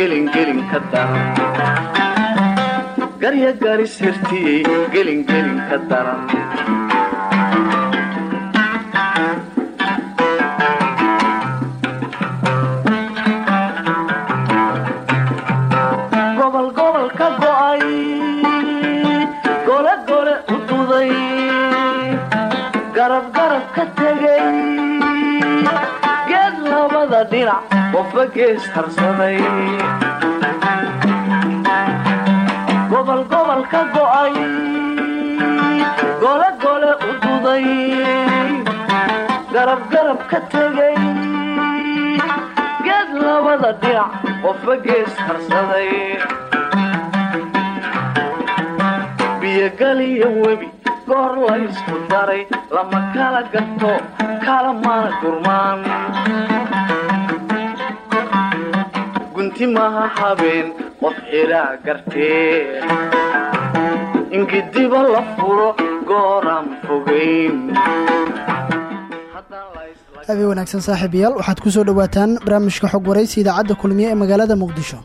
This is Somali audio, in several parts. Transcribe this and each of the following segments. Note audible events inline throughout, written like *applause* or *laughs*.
gelingelin ka daran qofba gees harsaday gobol gobol ka go'ay gole gole u duday garab garab ka tegay geed labada dhinac qofba gees harsaday biyogaliyo webi goor la ysku daray lama kala gato kala mana gurmaan gunti maha habeen qof xilaa gartee ingidiba la furo gooraan fogayn habeen wanaagsan saaxiibayaal waxaad ku soo dhowaataan barnaamijka xog waraysi idaacadda kulmiye ee magaalada muqdisho.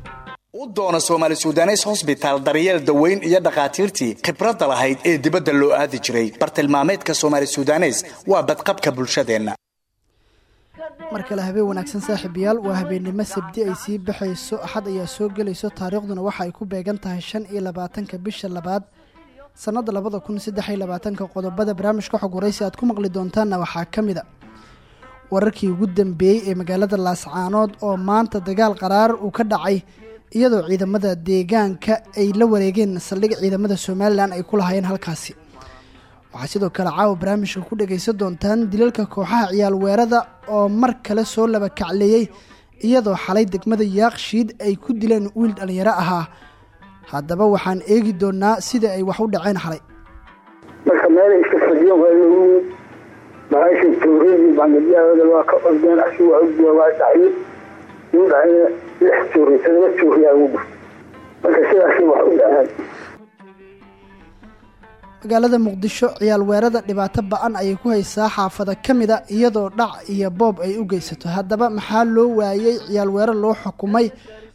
U doona soomaali sudanes hosbitaal daryeel daweyn iyo dhakhaatiirtii khibradda lahayd ee dibadda loo aadi jiray. Bartilmaameedka soomaali sudanes waa badqabka bulshadeenna mar kale habeen wanaagsan saaxiibayaal waa habeennimo sabdi ay sii baxayso axad ayaa soo gelayso taariikhduna waxa ay ku beegan tahay shan iyo labaatanka bisha labaad sannadda labada kun saddex iyo labaatanka qodobada. Barnaamijka xog waraysi aad ku maqli doontaanna waxaa ka mid a wararkii ugu dambeeyey ee magaalada laascaanood oo maanta dagaal qaraar uu ka dhacay iyadoo ciidamada deegaanka ay la wareegeen saldhig ciidamada somalilan ay ku lahaayeen halkaasi waxaa sidoo kale caawa barnaamijka ku dhagaysan doontaan dilalka kooxaha ciyaal weerada oo mar kale soo laba kacleeyey iyadoo xalay degmada yaaqshiid ay ku dileen wiil dhallinyaro ahaa. Haddaba waxaan eegi doonaa sida ay wax u dhaceen xalay. Marka meelay iska lagu bahasha tuuradii bangadiyahooda waa ka ordeen asi waa udiya waa dhacyo uu dhacayna lix tuuri todoba tuuriyaa ugu marka sidaasi wax u dhaceen magaalada muqdisho ciyaal weerada dhibaato ba'an ayay ku haysaa xaafada ka mid a iyadoo dhac iyo boob ay u geysato. Haddaba maxaa loo waayey ciyaal weerar loo xukumay?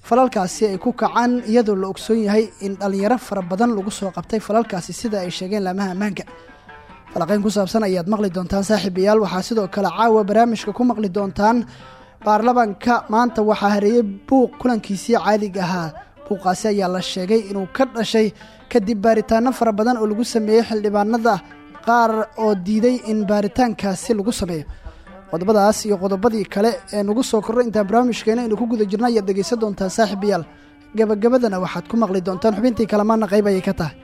Falalkaasi ay ku kacaan iyadoo la ogsoon yahay in dhallinyaro fara badan lagu soo qabtay falalkaasi sida ay sheegeen laamaha ammaanka falaqeyn ku saabsan ayaad maqli doontaan saaxiibayaal waxaa sidoo kale caawa barnaamijka ku maqli doontaan baarlamanka maanta waxaa hareeyey buuq kulankiisii caadiga ahaa buuqaasi ayaa la sheegay inuu ka dhashay kadib baaritaano fara badan oo lagu sameeyey xildhibaanada qaar oo diiday in baaritaankaasi lagu sameeyo. Qodobadaas iyo qodobadii kale ee nagu soo korray intaan barnaamijkeena aynu ku guda jirna ayaad dhegaysan doontaan saaxiibayaal gabagabadana waxaad ku maqli doontaan xubintii kalamaana qayb ayay ka tahay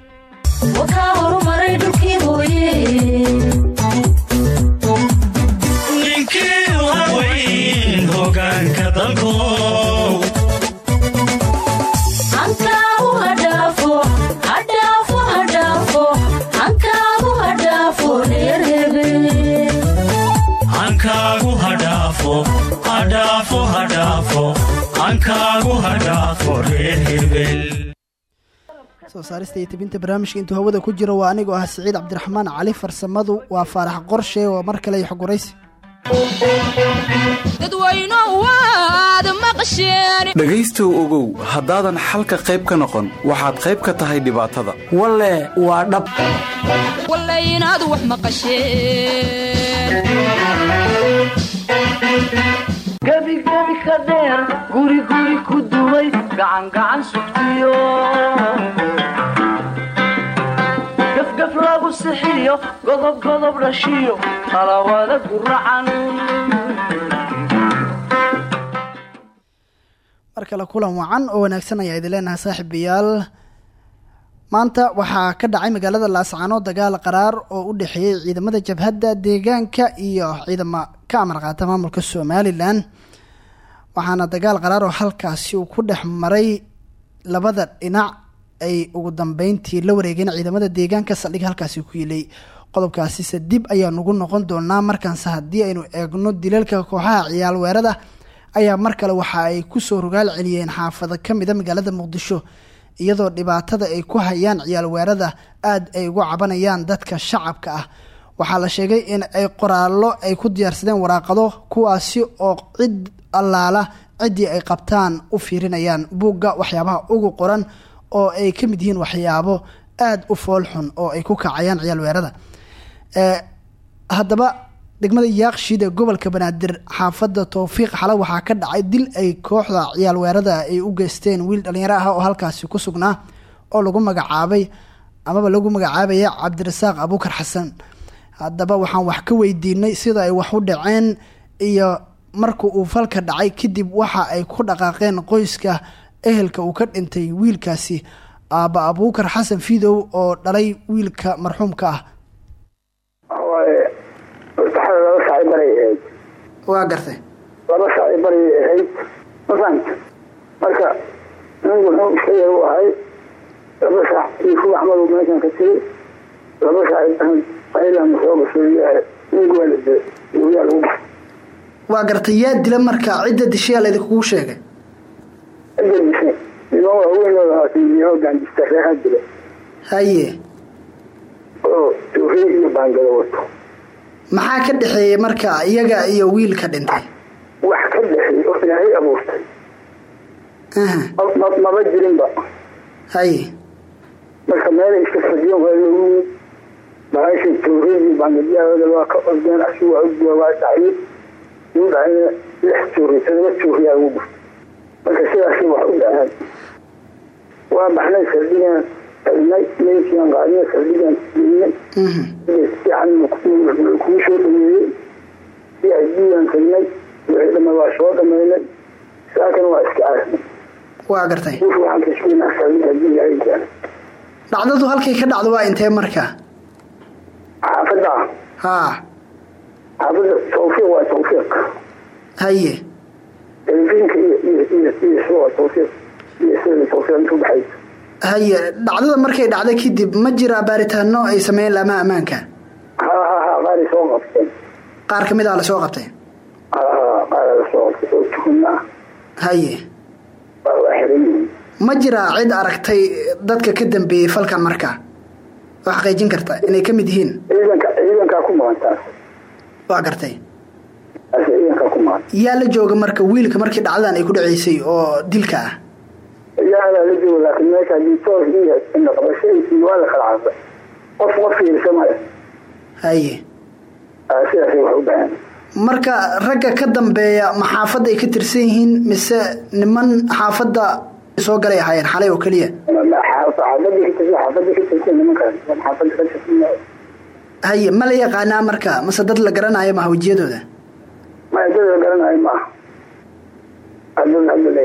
soo saarista iyo tebinta barnaamijka intuu hawada ku jiro waa anigoo ah siciid cabdiraxmaan cali farsamadu waa faarax qorshe oo mar kale iyo xogwaraysi dhegaystow ogow haddaadan xalka qayb ka noqon waxaad qayb ka tahay dhibaatada. Walle waa dhab. Gebi gebi ka dheer guri guri ku dumay gacan gacan sugtiyo. Gafgaf lagu sixiyo godob godob dhashiyo talawada guracan mar kale kulan wacan oo wanaagsan ayaa idin leenahay saaxiibayaal. Maanta waxaa ka dhacay magaalada laascaanood dagaal qaraar oo u dhexeeyey ciidamada jabhadda deegaanka iyo ciidamo ka amar qaata maamulka somalilan. Waxaana dagaal qaraar oo halkaasi uu ku dhex maray labada dhinac ay ugu dambeyntii la wareegeen ciidamada deegaanka saldhig halkaasi ku yilay. Qodobkaasise dib ayaanu ugu noqon doonaa markaanse haddii aynu eegno dilalka kooxaha ciyaal weerada ayaa mar kale waxa ay ku soo rogaal celiyeen xaafado kamida magaalada muqdisho. Iyadoo dhibaatada ay ku hayaan ciyaal weerada aada ay ugu cabanayaan dadka shacabka ah waxaa la sheegay in ay qoraallo ay ku diyaarsadeen waraaqado kuwaasi oo cid allaala ciddii ay qabtaan u fiirinayaan. Buugga waxyaabaha ugu qoran oo ay ka mid yihiin waxyaabo aada u foolxun oo ay ku kacayaan ciyaal weerada haddaba degmada yaaqshiid gobolka banaadir xaafadda towfiiq xale waxaa ka dhacay dil ay kooxda ciyaal weerada ay u geysteen wiil dhalinyaro ah oo halkaasi ku sugnaa oo lagu magacaabay amaba lagu magacaabaya cabdirasaaq abuukar xasan haddaba waxaan wax ka weydiinay sida ay wax u dhaceen iyo marka uu falka dhacay kadib waxa ay ku dhaqaaqeen qoyska ehelka uu ka dhintay wiilkaasi aaba abuukar xasan fidow oo dhalay wiilka marxuumka ah. Waa gartay. Laba saaci baray ahayd. Ma fahamta marka ninku wuxuu iska yar u ahay. Laba saac iifu axmadu meeshan ka tiri. Laba saaci waa gartay yaa dila marka cidda dishayaa laydinkugu sheegay? Haye. Maxaa ka dhexeeyey marka iyaga iyo wiilka dhintay? Wax ka dhexeey oo ilaahay abuurtay. Maba jirinba. Haye. Marka meelay iska fadhiyen waa lagu bahasha tuuradii baangadiyaada waa ka ordeen asi waa udiya waa dhacyo uu dhacayna lix tuuri todoba tuuriyaa ugu marka sidaasi wax u dhaceen waa baxnay saldhigan tagnay meelkiian qaadina saldhigan geynay mhm. Fiican kuu soo dhameeyey. Si ay diidan tagnay wixii dhama waa soo dhamaynay. Saakan waa iska aasnay waa gartay dhacdadu halkay ka dhacdo waa intee marka xaafadda haa xaafadda tawfiiq waa tawfiiq haye. Baxaysa haye dhacdada markay dhacda kadib ma jiraa baaritaano ay sameeyeen laamaha ammaanka? Ha ha ha qaari soo qabteen qaar ka mid ah la soo qabtay? Ha ha qaara la soo qabtay. Oo haye. Waa waa xiran yihiin ma jiraa cid aragtay dadka ka dambeeyey falkan marka oo xaqiijin karta inay ka mid yihiin? Ciidanka ciidankaa ku maqan taas. Waa gartay. Ciidankaa ku maqan yaa la jooga marka wiilka markii dhacdadan ay ku dhaceysay oo dilka ah? Ilaahadaa la joogo laakiin meesha haddii toos iyo ina qabashadiisii waa la kala carfay qof qof fiirsa male haye. Sidaasay wax u dhaceen marka ragga ka dambeeya ma xaafadda ay ka tirsan yihiin mise niman xaafadda soo galay ahaayeen xalay oo keliya. Ma- ma- haye ma la yaqaanaa marka mase dad la garanayo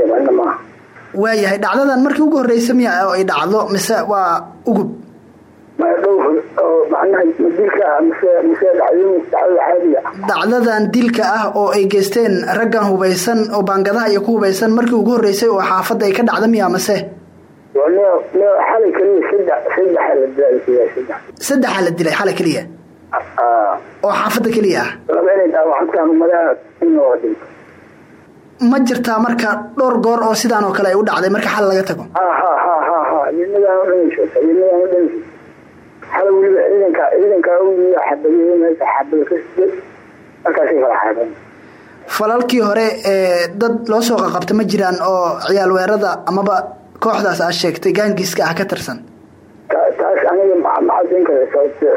yaqaana maaha waayahay dhacdadan markii ugu horreysa miya oo ay dhacdo mise waa ugub dhacdadan dilka ah oo ay geysteen raggan hubaysan oo baangadaha iyo ku hubaysan markii ugu horreysay oo xaafadda ay ka dhacda miya mase? Saddexa la dilay xalay keliya? Ah, oo xaafadda keliya ah? Ma jirtaa marka dhowr goor oo sidaan oo kale ay u dhacday marka xal laga tago ha ha ha ha ha midnadaan u dhanayso midnadaan u dhanayso xalay weliba ciidanka ciidanka uyiya xabadiyey meesha xabada ka sided markaasay kala falalkii hore ee dad loo soo qaqabta ma jiraan oo ciyaal weerada amaba kooxdaas aad sheegtay gaangiiska ah ka tirsan? Ta- taas aniga ma cadayn kara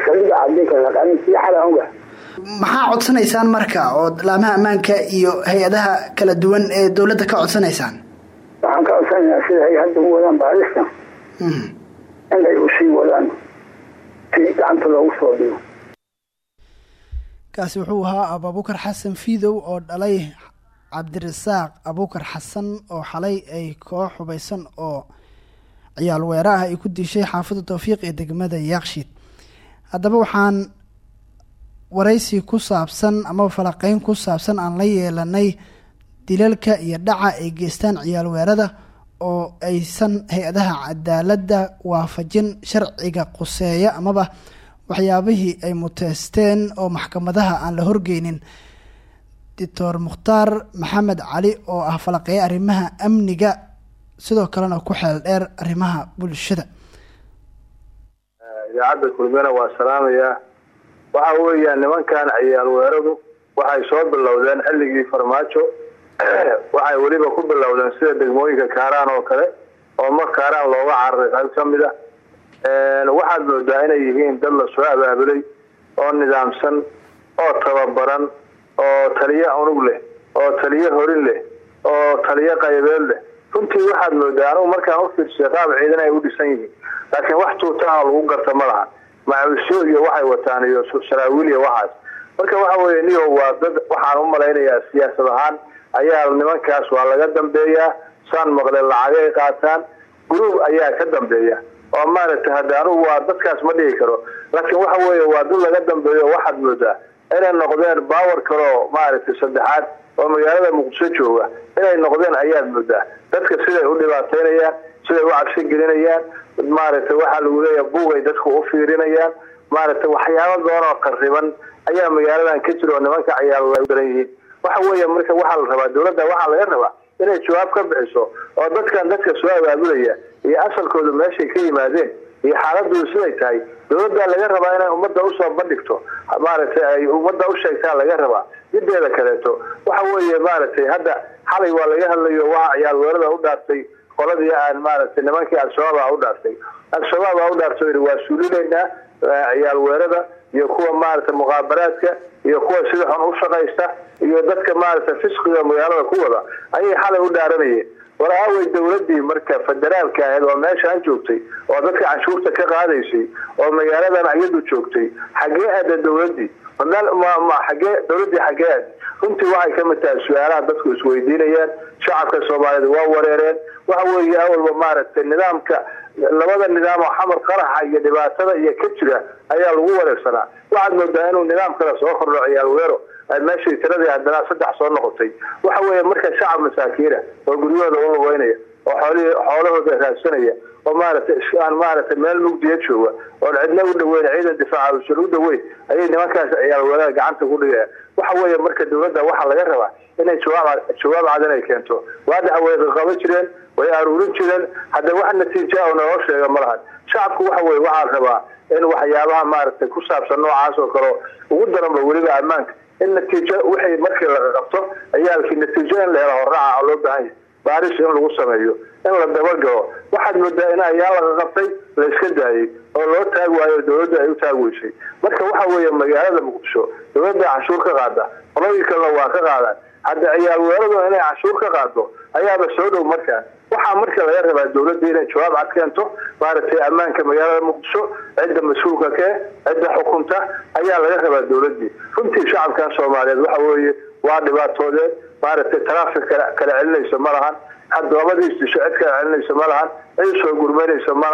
saldhiga cadayn laakiin aniga sii xalay oga maxaa codsanaysaan marka oo laamaha ammaanka iyo hay'adaha kala duwan ee dowladda ka codsanaysaan? Waxaan ka codsanaynaa sida ay hadda u wadaan baarista. In ay u sii wadaan si gacanta loogu soo dhigo kaasi wuxuu ahaa abubakar xasan fiidow oo dhalay cabdirasaaq abukar xasan oo xalay ay koox hubaysan oo ciyaal weera ah ay ku dishay xaafadda towfiiq ee degmada yaaqshiid. Haddaba waxaan waraysi ku saabsan amaba falaqeyn ku saabsan aan la yeelanay dilalka iyo dhaca ay geystaan ciyaal weerada oo aysan hay'adaha cadaaladda waafajin sharciga quseeya amaba waxyaabihii ay muteysteen oo maxkamadaha aan la horgeynin. Doctor mukhtaar maxamed cali oo ah falaqeeye arrimaha amniga sidoo kalena ku xeel dheer arrimaha bulshada. Idaacadda kulmena waa salaamayaa waxa weeyaan nimankan ciyaal weeradu waxay soo bilowdeen xilligii farmaajo waxay weliba ku bilowdeen sida degmooyinka kaaraan oo kale oo mar kaaraan looga cararay qayb ka mid a waxaad moodaa inay yihiin dad la soo abaabulay oo nidaamsan oo tababaran oo taliye unug leh oo taliye horin leh oo taliye qaybeed leh. Runtii waxaad moodaa anugu markaan u fiirsay qaab ciidan ay u dhisan yihiin. Laakiin wax tuutaha lagu garta ma laha. Macawisyo iyo waxay wataan iyo saraawiil waxaas. Marka waxa weeye niyo waa dad waxaan u malaynayaa siyaasad ahaan ayaa nimankaas waa laga dambeeyaa saan maqle lacagay qaataan gruub ayaa ka dambeeya. Oo maaragtay hadda anugu waa dadkaas ma dhigi karo. Laakiin waxa weeye waa dad laga dambeeyo waxaad moodaa inay noqdeen baawer kaleo maaragtay saddexaad oo magaalada muqdisho jooga. Inay noqdeen ayaad moodaa. Dadka siday u dhibaataynayaan siday u cabsi gelinayaan maaragtay waxaa lagu leeyahay buugay dadku u fiirinayaan maaragtay waxyaabo doon oo qariban ayaa magaaladan ka jira oo nimanka ciyaal la daran yihiin waxa weeye marka waxaa la rabaa dowladda waxaa laga rabaa inay jawaab ka bixiso oo dadkan dadka soo abaabulaya iyo asalkooda meeshay ka yimaadeen iyo xaaladoodu siday tahay dowladdaa laga rabaa inay ummadda u soo bandhigto maaragtay ay ummadda u sheegtaa laga rabaa mideeda kaleeto. Waxa weeye maaragtay hadda xalay waa laga hadlayo waxa ciyaal weerada u dhaartay qoladii aan maaragtay nimankii al-shabaab a u dhaartay. Al-shabaab a u dhaartay waa suulinaynaa ciyaal weerada iyo kuwa maaragtay muqaabaraadka iyo kuwa sida xun u shaqaysta iyo dadka maaragtay fisqiga magaalada ku wada ayay xalay u dhaaranayeen. War aawey dowladii marka federaalka ahayd oo meeshaan joogtay oo dadka canshuurta ka qaadaysay oo magaaladan ayadu joogtay xagee aada dowladii xagee dowladii xagee aad. Runtii waxay ka mid tahay su'aalaha dadku isweydiinayaan shacabka soomaaliyeed waa wareereen. Waxa weeye awalba maaragtay nidaamka labada nidaam oo xamar qaraxa iyo dhibaatada iyo ka jira ayaa lagu wareersanaa waxaad moodaa inuu nidaam kale soo kordho ciyaal meeshii tiradii haddana saddex soo noqotay. Waxa weeye marka shacab masaakiina oo guryahooda u lugeynaya oo xoolahooda raadsanaya oo maaragtay aan maaragtay meel mugdiya jooga oon cidna u dhaweyn ciidan difaaca usan u dhaweyn ayay nimankaas ciyaal weerada gacanta ku dhigayaan waxa weeye marka dowladda waxaa laga rabaa inay jawaab jawaab cad inay keento. Waadaxa way qaqaban jireen way aruurin jireen hadda wax natiija oo naloo sheega ma lahan. Shacabku waxa weye waxaa rabaa in waxyaabaha maaragtay ku saabsan noocaas oo kale ugu daranba weliba ammaanka in natiijo wixii markii laga qabto ayaalkii natiijo in la helo horraaca oo loo baahan yahay. Baaris in lagu sameeyo in la dabagalo waxaad moodaa in ayaa laga qabtay la iska daayey oo loo taag waayo dowladda ay u taag weysay marka waxa weeye magaalada muqdisho dowladda canshuur ka qaada qolooyin kalena waa ka qaadaan hadda ciyaal weeradu inay canshuur ka qaado ayaaba soo dhow markaa waxaa marka laga rabaa dowladda inay jawaab cad keento maaragtay ammaanka magaalada muqdisho cidda mas'uulka kee cidda xukunta ayaa laga rabaa dowladii runtii shacabkan soomaaliyeed waxa weeye waa dhibaatoodeen maaragtay taraafik kala celinaysa ma lahan hadda labadii isdisho cid kala celinaysa ma lahan cid soo gurmanaysa ma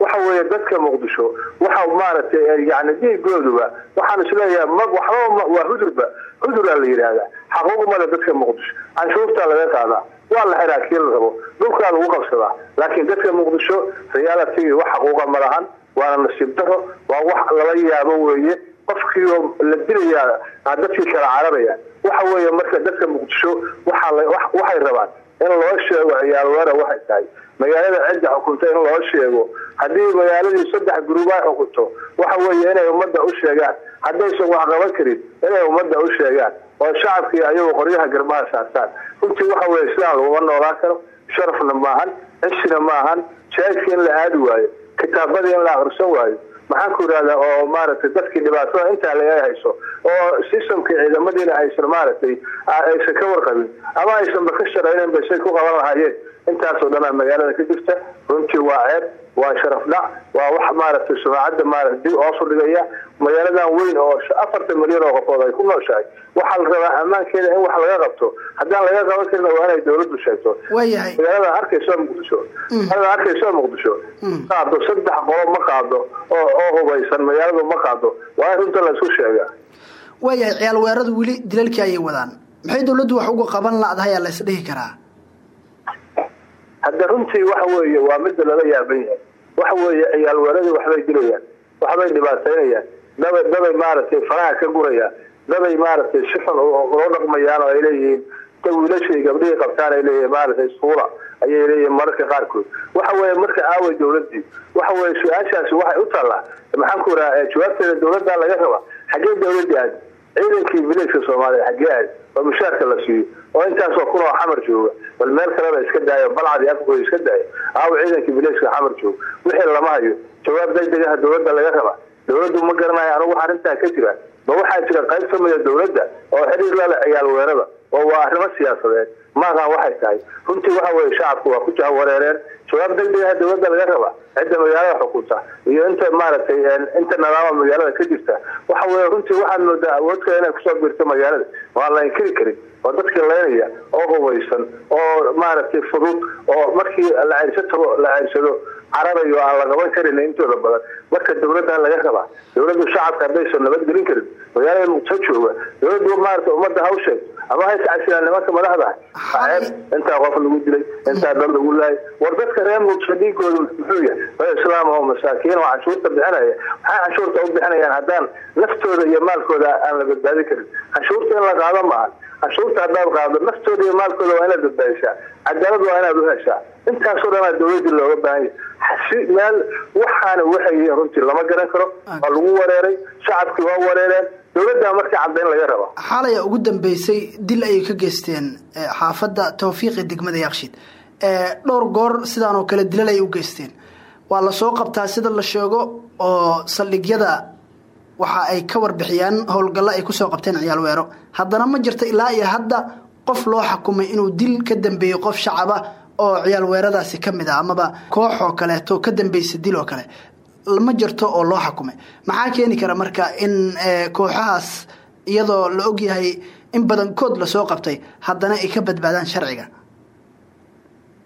waxa weeye dadka muqdisho waxa maaragtay yani dhiigooduba waxaan is leeyahay ma waxba waa hudurba huduraa la yidhaahdaa. Xaquuqmale dadka muqdisho canshuurtaa laga qaadaa waa la xiraa la rabo. Dhulkaa lagu qabsadaa laakiin dadka muqdisho realitigii wax xaquuqa ma lahan waana nasiib daro waa wax lala yaabo weeye. Qofkiioo la dilayaa dadkii kala cararaya waxa weeye marka dadka muqdisho waxay rabaan in loo sheego ciyaal weera waxay tahay. Magaalada cidda xukunta in loo sheego haddii magaaladii saddex guruub ay xukunto waxa weeye inay ummadda u sheegaan. Haddaysan wax qaban karin inay ummadda u sheegaan oo shacabkii ayagu qoryaha garbaha saartaan runtii waxa weye sidaan laguma noolaan karo sharafna maahan cishina maahan jaadka in la aadi waayo kitaabadii in la akrisan waayo. Maxaan ku yidhahdaa oo maaragtay dadkii dhibaatada intaa laga hayso oo systemkii ciidamadiina aysan maaragtay aysan ka warqabin. Ama aysanba ka sharaynin bay say ku qaban lahaayeen. Intaasoo dhanaa magaalada ka jirta runtii waa ceeb waa sharaf dhac waa wax maaragtay sumacadda maarata dib hoosu dhigaya magaaladan weyn oo afartan milyan oo qofood ay ku nooshahay. Waxaa la rabaa ammaankeeda in wax laga qabto. Haddaan laga qaban karina waa inay dawladdu sheegto. Magaalada arkayso muqdisho. Magaalada arkayso muqdisho. Qaado saddex qolo ma qaado oo oo hubaysan magaaladu ma qaado. Waa in runta la isku sheega. Waayahay ciyaal weeradu weli dilalkii ayay wadaan. Maxay dawladdu wax uga qaban la-dahay aa la isdhihi karaa? Hadda runtii waxa weeye waa midda lala yaaban yahay waxa weeye ciyaal weeradii waxbay dilayaan waxbay dhibaataynayaan dabay dabay maaragtay faraha ka gurayaan dabay maaragtay si xun loo dhaqmayaan oo ay leeyihiin ta wiilashii gabdhihii qabtaan ay leeyihiin maaragtay suula ayay leeyihiin mararka qaarkood. Waxa weeye marka aaway dawladii waxa weeye su'aashaasi waxay u taallaa maxaan ku raha jawaabteeda dawladdaa laga raba xaggee dawladii aadi ciidankii vilayska soomaaliya xaggee aadi oo mushaarka la siiyo oo intaasoo kun oo xamar jooga bal meel kaleba iska daayo balcad iyo iska daayo. Aawo ciidankii vilayska xamar jooga wixii lama hayo. Jawaab degdegaha dawladda laga raba. Dawladdu ma garanayo anigu wax arrintaa ka jira. Ma waxaa jira qayb ka mida dawladda oo xiriir lale ciyaal weerada oo waa arrimo siyaasadeed. Maaqaan waxay tahay. Runtii waxa weeye shacabku waa ku jahawareereen jawaab degdegaha dawladda laga raba cidda magaalada xukunta iyo inta maaragtay inta nadaama magaalada ka jirta. Waxa weye runtii waxaad moodaa awoodka inay ku soo birto magaalada. Waan la inkiri karin oo dadkii laynaya oo hubaysan oo maaragtay fudud oo markii la ceyrsa tago la ceyrsado cararayo aan la qaban karin intooda badan. Marka dawladda laga rabaa dawladdu shacabka haddaysan nabadgelin karin magaalada muqdisho jooga dawladdu maarata ummadda ha u sheegto ama hay kacasilaan nimanka madaxda ah. Ceeb intaa qof lagu dilay intaa dad lagu laayay war dadka reer muqdisho dhiigooda muxuu yahay oo islaam oo masaakiin oo canshuurta bixinaya maxay canshuurta u bixinayaan haddaan naftooda iyo maalkooda aan la badbaadin karin. Canshuurta in la qaado maaha canshuurta haddaad qaado naftooda iyo maalkooda waa inaad badbaadisaa cadaalad waa inaad u heshaa. Intaasoo dhanaa dawladii looga baahan yahay si meel waxaana waxay runtii lama garan karo waa lagu wareeray shacabkii waa wareereen dawladdaa markii caddayn laga raba xaalaya ugu dambeysay dil ayay ka geysteen xaafadda tawfiiqi degmada yakshiid dhowr goor sidaan oo kale dilal ay u geysteen. Waa la soo qabtaa sida la sheego oo saldhigyada waxa ay ka warbixiyaan howlgallo ay ku soo qabteen ciyaal weero. Haddana ma jirto ilaa iyo hadda qof loo xukumay inuu dil ka dambeeyo qof shacaba oo ciyaal weeradaasi ka mid ah amaba koox oo kaleeto ka dambeysa dil oo kale. Ma jirto oo loo xukumay. Maxaa keeni kara marka in kooxahaas iyadoo la ogyahay in badankood la soo qabtay haddana ay ka badbaadaan sharciga?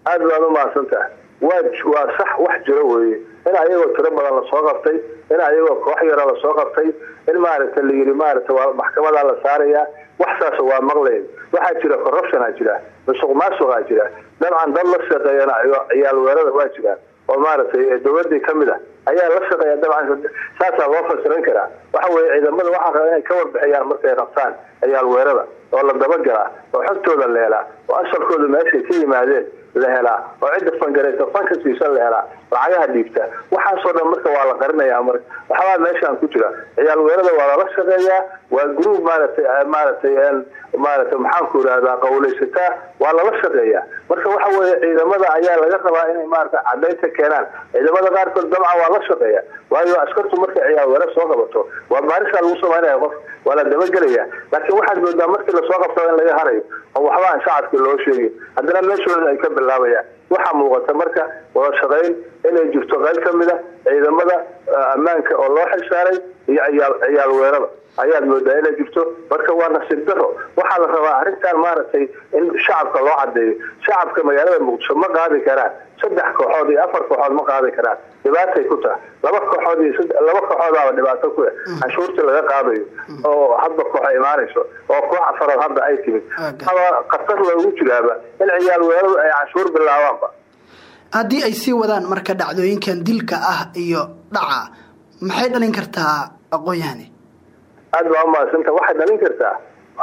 Aada baad umahadsantaha waa waa sax wax jiro weeye. In ayagoo tiro badan la soo qabtay in ayagoo koox yara la soo qabtay in maaragta la yidhi maaragta waa maxkamadaa la saarayaa wax saas waa maqlayn waxaa jira corruptionaa jira musuq maasuqaa jira dabcan dad la shaqeeyana ciyaal weerada waa jiraan oo maaragtay dawladii ka mid a ayaa la shaqeeya dabcan saasaa loo fasiran karaa. Waxa weye ciidamada waxaa raba inay ka warbixiyaan markay qabtaan ciyaal weerada oo la dabagalaa oo xogtooda la helaa oo asalkooda meeshay ka yimaadeen la helaa oo cidda fangareysa fanka siisan la helaa lacagaha dhiibta waxaasoo dhan marka waa la qarinayaa marka waxbaa meeshaan ku jira. Ciyaal weerada waa lala shaqeeyaa. Waa gruub maaragtay maaragtay maaragtay maxaanku irahdaa qawlaysataa waa lala shaqeeyaa. Marka waxa weeye ciidamada ayaa laga rabaa inay maarata cadaynta keenaan. Ciidamada qaarkood dabcan waa la shaqeeya waayo askartu markay ciyaal weera soo qabato waa baarisaa lagu samaynaya qof waa la dabagelaya. Laakiin waxaad moodaa markii la soo qabtaba in laga harayo oo waxba aan shacabkii loo sheegin. Haddana meeshooda ay ka bilaabayaan waxaa muuqata marka wada shaqayn inay jirto qayb ka mid a ciidamada ammaanka oo loo xilsaaray iyo ciyaal weerada ayaad moodaa inay jirto. Marka waa nasiib daro waxaa la rabaa arrintan maaragtay in shacabka loo cadeeyo shacabka magaalada muqdisho ma qaadi karaan. Saddex kooxood iyo afar kooxood ma qaadi karaan. Dhibaatay ku tahay. Laba kooxood iyo laba kooxoodaaba dhibaato ku canshuurtii laga qaadayo. Oo hadba kooxa imaanayso. Oo koox afaraad hadda ay timid. Khatar loogu jiraaba in ciyaal weeradu ay canshuur bilaabaanba. Haddii ay sii wadaan marka dhacdooyinkan dilka ah iyo dhaca maxay dhalin kartaa aqoon-yahani aada baa umahadsanta waxay dhalin kartaa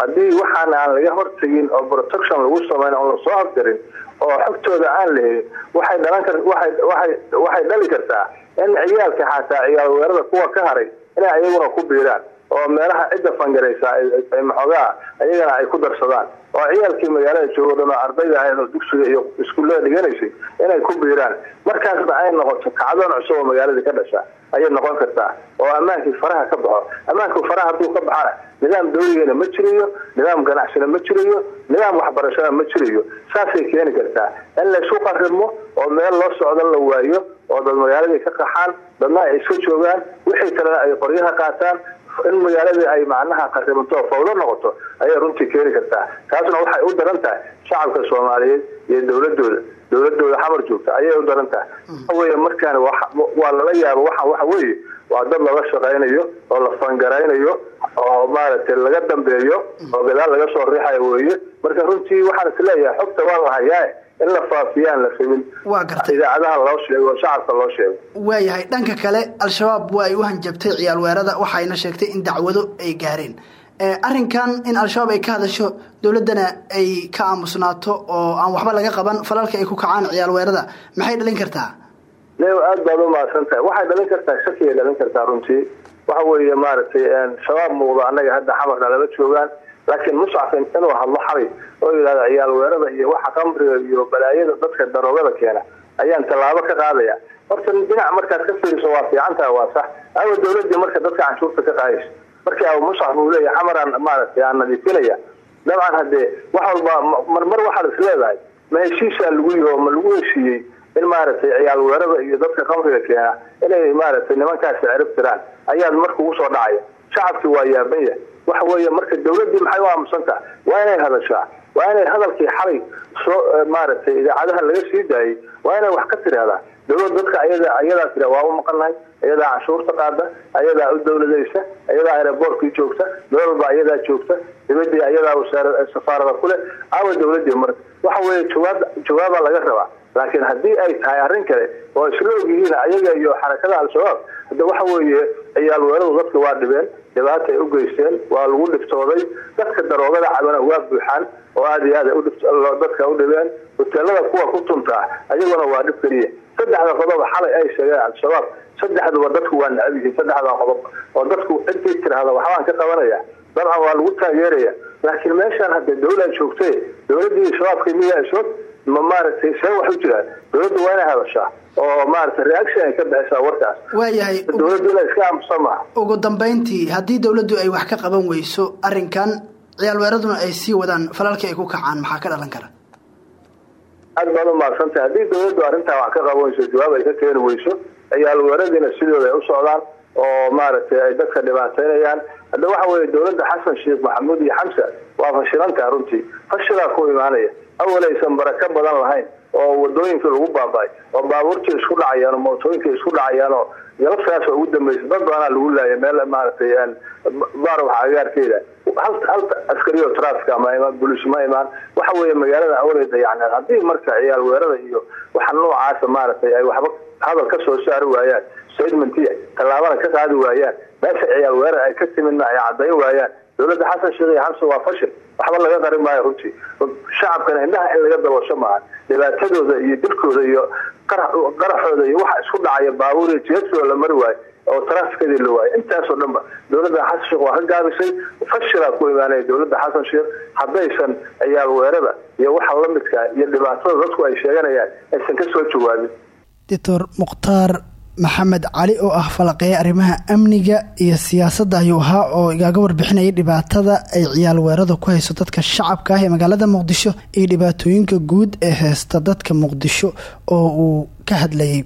haddii waxaana aan laga hortegin oo protection lagu samayn oon la soo afgarin oo xogtooda aan la helin waxay dhali kartaa in ciyaalka xataa ciyaal weerada kuwa ka haray inay ayaguna ku biiraan oo meelaha cidda fangaraysa ay maxoogaa iyagana ay ku darsadaan. Oo ciyaalkii magaalada joogo dhan oo ardayda ahayd oo dugsiga iyo iskuullada dhiganaysay inay ku biiraan. Markaasna ay noqoto kacdoon cusub oo magaaladii ka dhasha ayay noqon kartaa oo ammaankii faraha ka baxo. Ammaanku faraha hadduu ka baxana nidaam dawligana ma jirayo nidaam ganacsina ma jirayo nidaam waxbarashana ma jirayo saasay keeni kartaa in laysku qarrimo oo meel loo socdo la waayo oo dad magaaladii ka qaxaan dadna ay iska joogaan wixii kalena ay qoryaha qaataan in magaaladii ay macnaha qaribanto oo fawdo noqoto ayay runtii keeni kartaa. Taasna waxay u daran shacabka soomaaliyeed iyo dowladooda dowladooda xamar joogta ayay u daran tahay. Waxawey markaan waa lala yaabo waxa waxa weeye waa dad lala shaqaynayo oo la fangaraynayo oo maaragtay laga dambeeyo oo gadaal laga soo riixayo weeye. Marka runtii waxaan is leeyahay xogta waa la hayaa in la faafiyaan la rabin waa gartay. Idaacadaha loo sheego oo shacabka loo sheego. Waayahay dhanka kale al-shabaab waa ay u hanjabtay ciyaal weerada waxayna sheegtay in dacwado ay gaareen. Arrinkan in al-shabaab ay ka hadasho dowladdana ay ka aamusnaato oo aan waxba laga qaban falalka ay ku kacaan ciyaal weerada maxay dhalin kartaa? Leo aada baad umahadsan tahay waxay dhalin kartaa shakiyay dhalin kartaa runtii. Waxa weeye maaragtay shabaab muuqdo annaga hadda xamarna lala joogaan laakiin muscafin inuu hadlo xalay oo yidhahda ciyaal weerada iyo waxa qamriga iyo balaayada dadka daroogada keena ayaan tallaabo ka qaadaya. Horta dhinac markaad ka fiiriso waa fiican tahay waa sax. Awa dawladii marka dadka canshuurta ka qaadayso markii abu muscaf uu leeyahay xamaraan maaragtay aan nadiifinaya dabcan haddee wax walba marmar waxaad is leedahay. Ma heshiishaa lagu yihi oo ma lagu heshiiyey in maaragtay ciyaal weerada iyo dadka qamriga keena inay maaragtay nimankaasi cirib tiraan. Ayaad marka ugu soo dhacaya. Shacabkii waa yaabanya waxa weeye marka dawladdii maxay u aamusantaha waa inay hadashaa waa inay hadalkii xalay soo maaragtay idaacadaha laga sii daayey waa inay wax ka tiraahdaa. Dawlad dadka ayada ayadaa tira waa u maqannahay ayadaa canshuurta qaada ayadaa u dawladaysa ayadaa aeroboortkii joogta meel walba ayadaa joogta dibadii ayadaa wasaara safaarada kule aawa dawladii marka. Waxa weeye jawaab jawaabaa laga rabaa. Laakiin haddii ay tahay arrin kale oo isla ogyihiin ayaga iyo xarakada al-shabaab hadda waxa weeye ciyaal dadka waa dhibeen dhibaatay u geysteen waa lagu dhiftooday. Dadka daroogada cabana waa buuxaan oo aada iyo aad dadka u dhibeen. Hoteelada kuwa ku tuntaa ayaguna waa dhib keliya. Saddexda qodob xalay ay sheegeen al-shabaab saddexduba dadku waa nacab yihiin saddexda qodob. Oo dadku cidii tirahda waxbaan ka qabanaya. Dabcan waa lagu taageeraya. Laakiin meeshaan hadee dawlad joogtay dawladii shabaabka miyaa isog ma maaragtay see wax u jiraan dawladdu waa inay hadashaa oo maaragtay reaction ay ka bixisaa warkaas. Waayahay dawladdu inay iska aamusa maaha ugu dambeyntii haddii dawladdu ay wax ka qaban weyso arrinkan ciyaal weeraduna ay sii wadaan falalkii ay ku kacaan maxaa ka dhalan kara? Aad baad umahadsantahay haddii dawladdu arrintaa wax ka qaban weyso jawaab ay ka keeni weyso ciyaal weeradiina sidooda ay u socdaan oo maaragtay ay dadka dhibaataynayaan hadda waxa weeye dawladda xasan sheekh maxamuud iyo xamsa waa fashilantaha runtii. Fashilaa ku imaanaya. Awal aysan baraka badan lahayn oo waddooyinka lagu baaba'ay oo baabuurtii isku dhacayaan oo mootooyinka isku dhacayaan oo galabtaas ugu dambaysa dad badanaa lagu laaya meel maaragtay baarwax agaarkeeda hal askariyo trafika ma imaan bulis ma imaan waxa weeye magaalada awleeda yani haddii marka ciyaal weerada iyo waxa noocaasa maaragtay ay waxba hadal ka soo saari waayaan statementia tallaabana ka qaadi waayaan meesha ciyaal weerar ay ka timidna ay caddayn waayaan dawladda xasan sheekh iyo waa fashil waxba laga qarin maayo runtii. Shacabkana indhaha in laga dabasho maaha dhibaatadooda iyo dilkooda iyo qaraxooda iyo waxa isku dhacaya baabuur iyo jeedkooda la mari waayo oo taraafikadii la waayo intaasoo dhanba dawladda xasan sheekh waa ka gaabisay fashilaa ku imaanaya dawladda xasan sheekh haddaysan ciyaal weerada iyo waxa la midkaa iyo dhibaatada dadku ay sheeganayaan aysan ka soo jawaabin. Doctor mukhtaar maxamed cali oo ah falaqeeye arrimaha amniga iyo siyaasadda ayuu ahaa oo igaaga warbixinayay dhibaatada ay ciyaal weerada ku hayso dadka shacabka ah ee magaalada muqdisho iyo dhibaatooyinka guud ee heesta dadka muqdisho oo uu ka hadlayay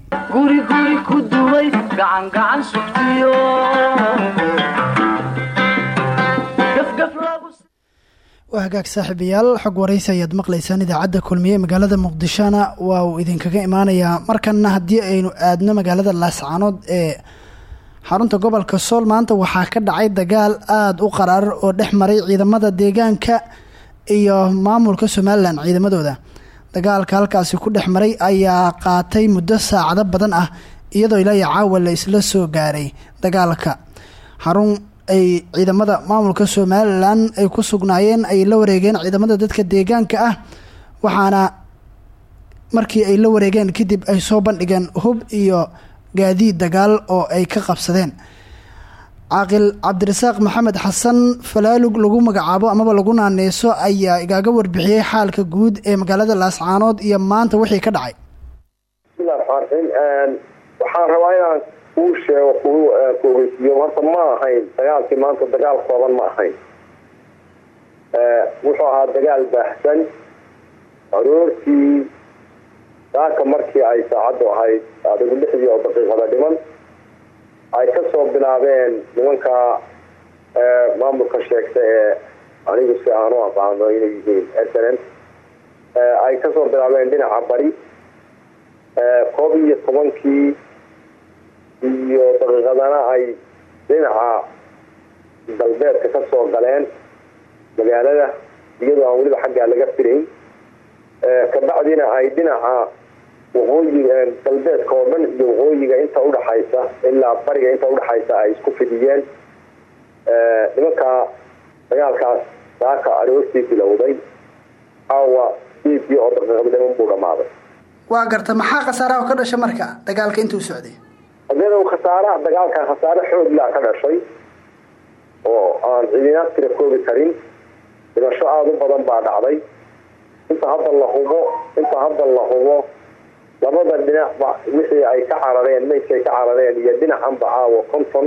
waa hagaag saaxiibayaal xog waraysi ayaad maqlaysaan idaacadda kulmiye magaalada muqdishona. Waa uu idinkaga imaanayaa markana haddii aynu aadno magaalada laascaanood ee xarunta gobolka sool maanta waxaa ka dhacay dagaal aada u qaraarar oo dhex maray ciidamada deegaanka iyo maamulka somalilan ciidamadooda. Dagaalka halkaasi ku dhex maray ayaa qaatay muddo saacado badan ah iyadoo ilaa caawa la isla soo gaaray dagaalka. Xarun ay ciidamada maamulka somalilan ay ku sugnaayeen ay la wareegeen ciidamada dadka deegaanka ah. Waxaana markii ay la wareegeen kadib ay soo bandhigeen hub iyo gaadiid dagaal oo ay ka qabsadeen. Caaqil cabdirasaaq maxamed xasan falaalug lagu magacaabo amaba lagu naaneyso ayaa igaaga warbixiyey xaalka guud ee magaalada laascaanood iyo maanta wixii ka dhacay kuu sheego ogeysiiyo horta ma ahayn. Dagaalkii maanta dagaal kooban ma ahayn. Wuxuu ahaa dagaal baahsan. Aroortii saaka markii ay saacaddu ahayd adigu lixdii oo daqiiqada dhiman ay ka soo bilaabeen nimanka maamulka sheegta ee anigu si aan u aqaano inay yihiin snm ay ka soo bilaabeen dhinaca bari. Koob iyo tobankii iyo daqiiqadana ay dhinaca galbeedka ka soo galeen magaalada iyadoo aan weliba xaggaa laga filayn. Kabacdina ay dhinaca waqooyiga galbeedka oo dhan iyo waqooyiga inta udhaxaysa ilaa bariga inta udhaxaysa ay isku fidiyeen. Nimanka dagaalkaas saaka aroortii bilowday caawa diibkii oo daqiiqadniman buu dhamaaday. Waa garta maxaa khasaaraha ka dhasha marka dagaalka intuu socday adeedow khasaaraha dagaalkan khasaare xooglaa ka dhashay oo aan cidina tira koobi karin. Dhimasho aada badan baa dhacday. Inta hadda la hubo inta hadda la hubo labada dhinacba wixii ay ka carareen maydkay ka carareen iyo dhinacanba caawo conton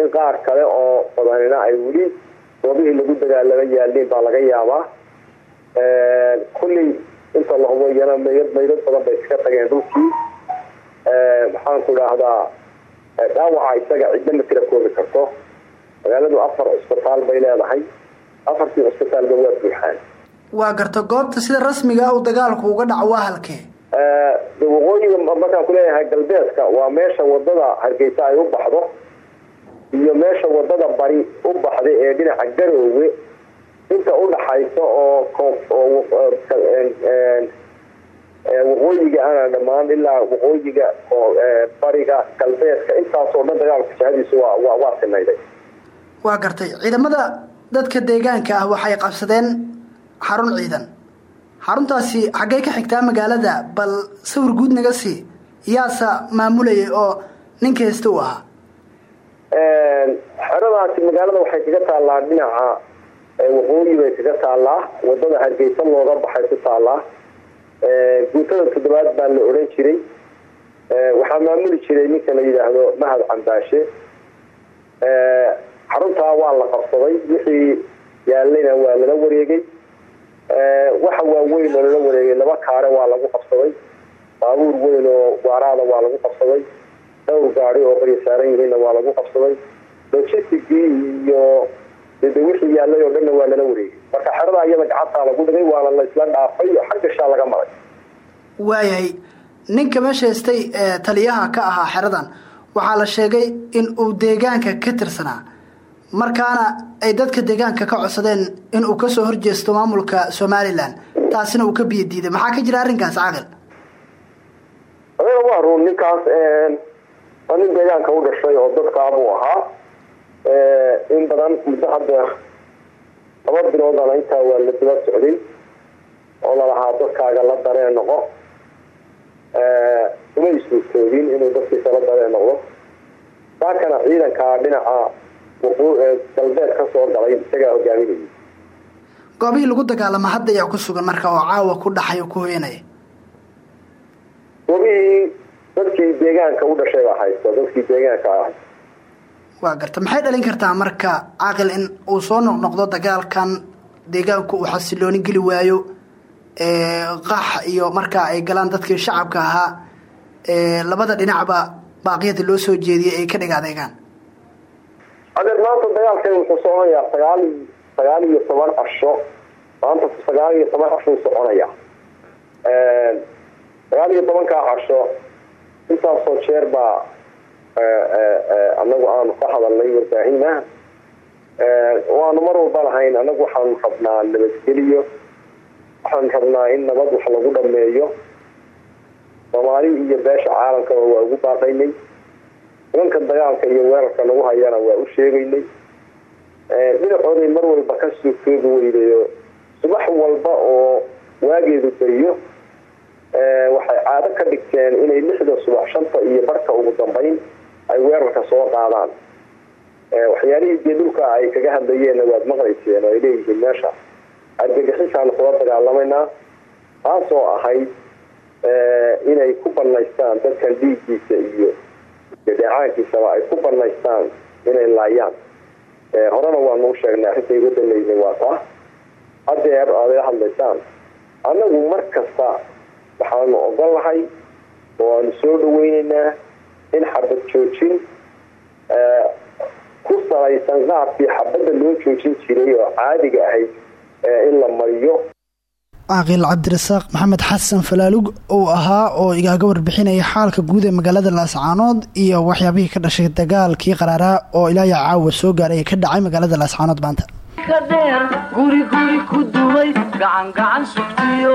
in qaar kale oo badanina ay weli goobihii lagu dagaalama yaaliin baa laga yaabaa. Kulley inta la hubo iyana maydad maydad badan bay iska tageen dhulkii maxaanku idhaahdaa dhaawaca isaga cidna ma tira koobi karto. Magaaladu afar cisbitaal bay leedahay. Afartii cisbitaalba waa buuxaan. Waa garta goobta sida rasmiga uu dagaalku uga dhaco waa halkee de waqooyiga markaan kuleeyahay galbeedka waa meesha waddada hargeysa ay u baxdo iyo meesha waddada bari u baxda ee dhinaca garoowe. Inta udhaxaysa oo waqooyiga ana dhammaan ilaa waqooyiga bariga galbeedka. Intaasoo dhan dagaalka jihadiisu waa waa sinayday. Waa gartay. Ciidamada dadka deegaanka ah waxay qabsadeen xarun ciidan. Xaruntaasi xaggee ka xigtaa magaalada bal sawir guud naga sii yaasa maamulayay oo ninka heysta u ahaa. Xeradaasi magaalada waxay kaga taallaa dhinaca waqooyi bay kaga taallaa. Wadada hargeysa looga baxay ku taallaa guutada toddobaad baa la odhan jiray. Waxaa maamuli jiray ninka la yidhaahdo mahad cambaashe xaruntaa waa la qabsaday wixii yaalayna waa lala wareegay. Waxa waaweyn oo lala wareegay laba kaare waa lagu qabsaday. Baabuur weyn oo waaraada waa lagu qabsaday. Dhowr gaadi oo bari saaran yihiinna waa lagu qabsaday. Logistigii iyo de wixii yaalay oo dhanna waa lala wareegay marka xerada iyada gacantaa lagu dhigay waana la isla dhaafay oo xagga shaa laga maray. Waayahay ninka meesha haystay taliyaha ka ahaa xeradan waxaa la sheegay in uu deegaanka ka tirsanaa. Markaana ay dadka deegaanka ka codsadeen in uu ka soo horjeesto maamulka somalilan taasina uu ka biyo diiday. Maxaa ka jira arrinkaas caaqil waa ruun ninkaas waa nin deegaanka u dhashay oo dadkaabuu ahaa. In badan muddo hadda laba biloodana intaa waa la daba socday oo lalahaa dadkaaga la dareen noqo. Uma ismuugtoodin inuu dadkiisa la dareen noqdo. Saakana ciidankaa dhinaca galbeed ka soo galay isagaa hogaaminayay goobihii lagu dagaalamo hadda ayaa ku sugan marka oo caawa ku dhaxay oo ku hoyanaya goobihii dadkii deegaanka u dhashay baa haysta dadkii deegaanka ah waa garta. Maxay dhalin kartaa marka caaqil in uu soo noqnoqdo dagaalkan? Deegaanku uu xasilooni geli waayo. Qax iyo markaa ay galaan dadkii shacabka ahaa labada dhinacba baaqyada loo soo jeediyay ay ka dhig adeegaan adeer maanta dagaalkan wuxuu soconayaa sagaal sagaal iyo toban casho. Maanta sagaal iyo toban cashuu soconaya sagaal iyo tobankaa casho. Intaasoo jeer baa anagu aanu ka hadalnay warbaahinna. Waanu mar walba lahayn anagu waxaanu rabnaa nabadgeliyo. Waxaanu rabnaa in nabad wax lagu dhameeyo soomaali iyo beesha caalamkaba waa ugu baaqaynay. Nimanka dagaalka iyo weerarka lagu hayana waa u sheegaynay. Dhinacooday mar walba ka soo toogi weydayo subax walba oo waageedu beriyo waxay caado ka dhigteen inay lixda subax shanta iyo barhka ugu dambeyn ay weerarka soo qaadaan. Waxyaalihii dee dhulka ay kaga hadlayeenna waad maqlayseen oo ay leeyihiin meesha. Argagixisaan kula dagaalamaynaa taasoo ahayd inay ku banaystaan dadkan dhiiggiisa iyo dheecaankiisaba ay ku banaystaan inay laayaan. Horena waanu u sheegnay arrintay uga dalaynay waa taa hadeer aad ila hadlaysaan. Annagu mar kasta waxaanu ogol lahay oo aanu soo dhaweyneynaa in xabad joojin ku salaysan qaabkii xabadda loo joojin jiray oo caadiga ahayd in la mariyo. Caaqil cabdirasaaq maxamed xasan falaalug uu ahaa oo igaaga warbixinaya xaalka guud ee magaalada laascaanood iyo waxyaabihii ka dhashay dagaalkii qaraaraa oo ilaayo caawa soo gaaray ee ka dhacay magaalada laascaanood maanta. Dheer guri guri ku dumay gacan gacan sugtiyo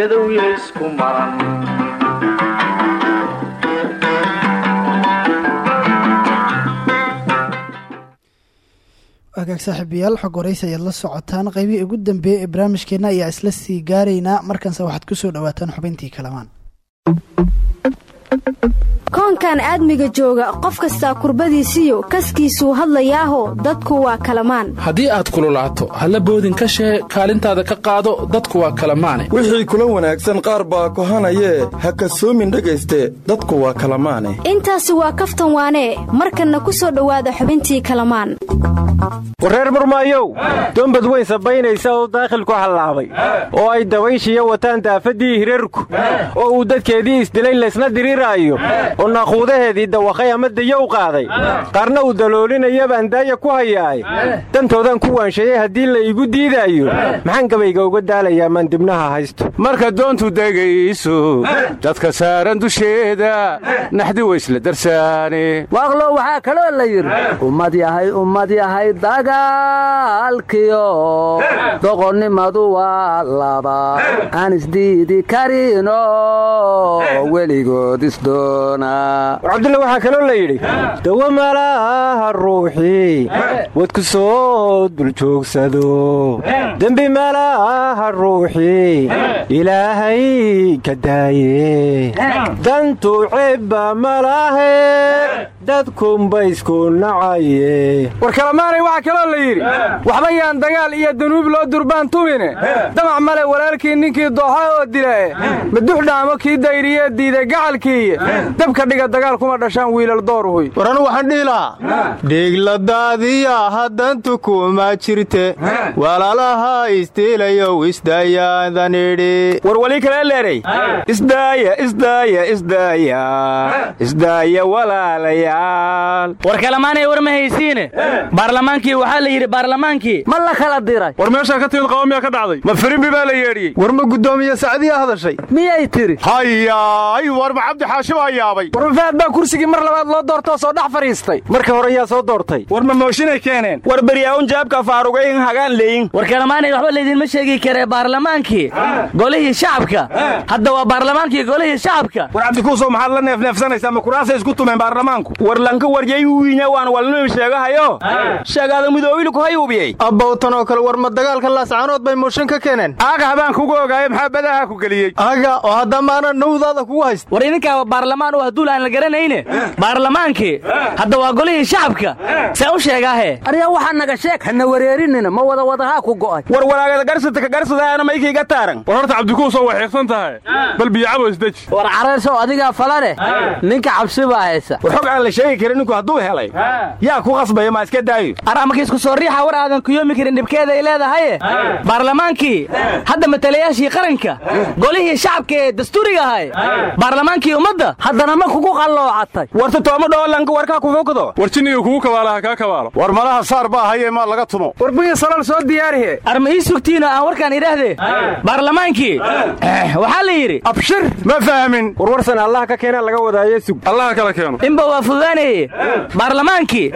gadowya isku maran wagaag saaxiibayaal xog waraysi ayaad la socotaan. Qaybihii ugu dambeeyey ee barnaamijkeenna ayaa isla sii gaaraynaa markanse waxaad ku soo dhawaataan xubintii kalamaan koonkan aadmiga jooga qof kastaa kurbadiisiyo kaskiisuu hadlayaaho dadku waa kalamaan. Haddii aad kululaato halla boodin ka shee kaalintaada ka qaado dadku waa kalamaane. Wixii kula wanaagsan qaar baa kohanayee ha kasoomin dhegayste dadku waa kalamaane. Intaasi waa kaftan waanee markanna ku soo dhowaada xubintii kalamaan. Wareer murmaayow dombad weyn sabaynaysa oo daakhilku hallaabay oo ay dabayshiya wataan daafaddii hirarku oo uu dadkeedii isdilayn laysna diriraayo oo naaquudaheedii dawaqay ama dayo u qaaday qaarna uu daloolinaya baan daaya ku hayaaye dantoodaan ku waansheeyey haddii la igu diidaayo. Maxaan gabayga uga daalayaa maan dibnaha haysto? Marka doontu degayso dadka saaran dusheeda naxdi waysla darsaane. Waaqlo waxaa kaloo la yidhi ummad yahay ummad yahay dagaalkiyo doqonnimadu waa laba. Aan isdiidi karino. Weligood isdoona cabdulla waxaa kaloo la yidhi dawa malaha ruuxii wadku soo dul joogsado. Dembi malaha ruuxii ilaahay ka daaye. Dantu cibba malahe dadkunba isku nacaye war kalamaanay waxaa kaloo la yidhi. Waxba yaan dagaal iyo danuub loo durbaan tumine. Damac male walaalkii ninkii dooxa oo dilae madux dhaamo kii dayriyee diiday gacalkiiye dabka dhiga dagaal kuma dhashaan wiilal dooruhuy war anu waxaan dhihi lahaa. Dhiigladaadiya haddantu kuma jirte. Walaalaha istiilayow isdaayaadan idhi war wali kale leeray. Isdaaya isdaaya isdaaya isdaaya walaalayaal war kalamaanay war ma haysiine? Baarlamaankii waxaa la yidhi baarlamaankii. Ma la kala diray. War meeshaa ka timid qaba miyaa ka dhacday. Ma firimbi baa la yeedhiyey. War ma guddoomiye sacdiya hadashay? Miyay tiri? Hayaay war ma cabdi xaashi baa yaabay warmafaad baa kursigii mar labaad loo doortoo soo dhex fadhiistay marka hore yaa soo doortay. War ma mooshinay keeneen? War beryaawun jaabka faarugayn hagaan leeyin. War kalamaanay waxba laydinma sheegi karee baarlamaankii? Golihii shacabka? Hadda waa baarlamaankii golihii shacabka? War cabdikuusow maxaad la neefneefsanaysaa ma kuraasay isku tumeen baarlamaanku war lanka waryay wiinya waan walnuu sheegahayo. Sheegaada midoobilu ku hayuubiyey abbawtan oo kale war ma dagaalka laascaanood bay mooshin ka keeneen. Aaga habaan kugu ogaaye maxaa badaha ku geliyey. Aga oo hadda maana nawdaada kugu haysta war idinkaaba baarlamaan u haduul aan la garanayne baarlamaankii hadda waa golihii shacabka. See u sheegaahe. Arya waxaa naga sheeg. Hana wareerinina ma wada wadahaa ku go'ay. War walaagada garsata ka garsadaana maykiiga taaran war horta cabdikuusoo waa xiiqsan tahay. Bal biyacabo isdeji war caraysow adigaa falane. Ninka cabsi baa haysa la sheegi karin ninku hadduu helay. Yaa ku qasbaya maa iska daayo aramakiisku soo riixa war aadan kuyoomi karin dhibkeeda ay leedahaye baarlamaankii hadda matalayaashii qaranka golihii shacabka ee dastuuriga ahay. Baarlamaankii ummadda haddana ma kugu qalloocatay. Warta tooma dhoolanka warkaa kufukdo war jinniga kugu kabaalaha kaa kabaalo. War malaha saar baa haye maa laga tumo. War biyo salal soo diyaarihe arma ii sugtiino aan warkaan idhaahdee? Baarlamaankii waxaa la yidhi abshir. Ma fahmin. Warwarsan allah ka keenaa laga wadaaye sug. Allaha kala keeno. Inba waa ogaanaye baarlamaankii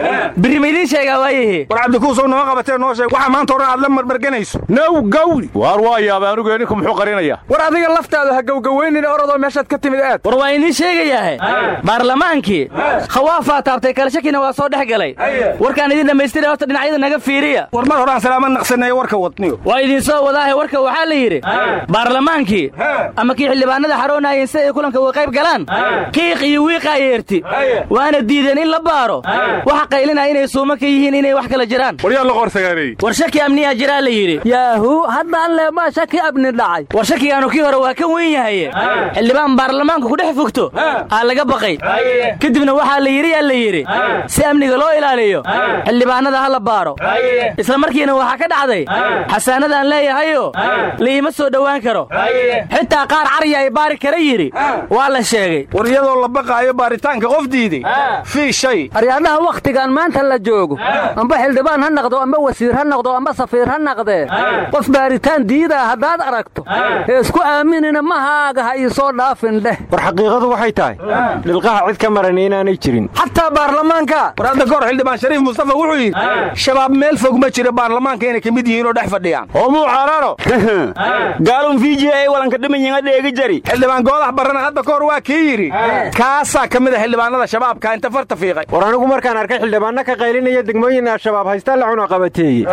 birri ma idiin sheegaa waayahe war cabdikuusow nama qabatee noo sheeg. Waxa maanta odhan aad la marmarganayso. Now gawri. Waar waa yaaba anugu ninku muxuu qarinayaa war adiga laftaadu ha gowgaweynin orodoo meeshaad ka timid aad. War waa idiin sheegayaahe baarlamaankii khawaafaa taabtay kala shakina waa soo dhex galay. Warkaan idin dhammaystira horta dhinacyada naga fiiriya. War mar horaan salaama naqsaneeyo warka wadniyo. Waa idiin soo wadaahe warka waxaa la yidhi. Baarlamaankii ama kii xildhibaanada xaroonayeen si ay kulanka uga qayb galaan. Qiiq iyo wiiqaa yeerti waana diideen in la baaro. Waxa qaylinaya inay suuma ka yihiin inay wax kala jiraan. War shaki amniyaa jiraa la yidhi. Yaahu haddaan leemaa shaki abni dhacay. War shakigaanu kii hore waa ka weyn yahaye xildhibaan baarlamaanka ku dhex fogto. Aa laga baqay. Kadibna waxaa la yidhi yaa la yidhi si amniga loo ilaaliyo xildhibaanada ha la baaro. Isla markiina waxaa ka dhacday xasaanadaan leeyahayo liima soo dhowaan karo. Xitaa qaar carya ay baari kara yidhi. Waa la sheegay. War iyadoo la baqaayo baaritaanka qof diiday fii shay. Aryaadhaha wakhtigan maanta la joogo. Amba xildhibaan ha noqdo amba wasiir ha noqdo amba safiir ha noqdee. Qof baaritaan diidaa haddaad aragto. Ee isku aaminina mahaaga ha ii soo dhaafin dheh war xaqiiqadu waxay tahay. Dhilqaha cid ka maran inaanay jirin. Xataa baarlamaanka. War hadda kahor xildhibaan shariif mustafa wuxuu yidhi shabaab meel fog ma jira baarlamaanka inay ka mid yihiin oo dhex fadhiyaan. Oo muu xaaraano *laughs* gaalun fiiji ay walanka dhimanyiga dheegi jari. Xildhibaan goodax barrana hadda kahor waa kii yidhi kaasaa ka mid a xildhibaanada shabaabka inta farta fiiqay war anigu markaan arkay xildhibaanno ka qaylinaya degmooyin al-shabaab haystaan la cunaqabateeye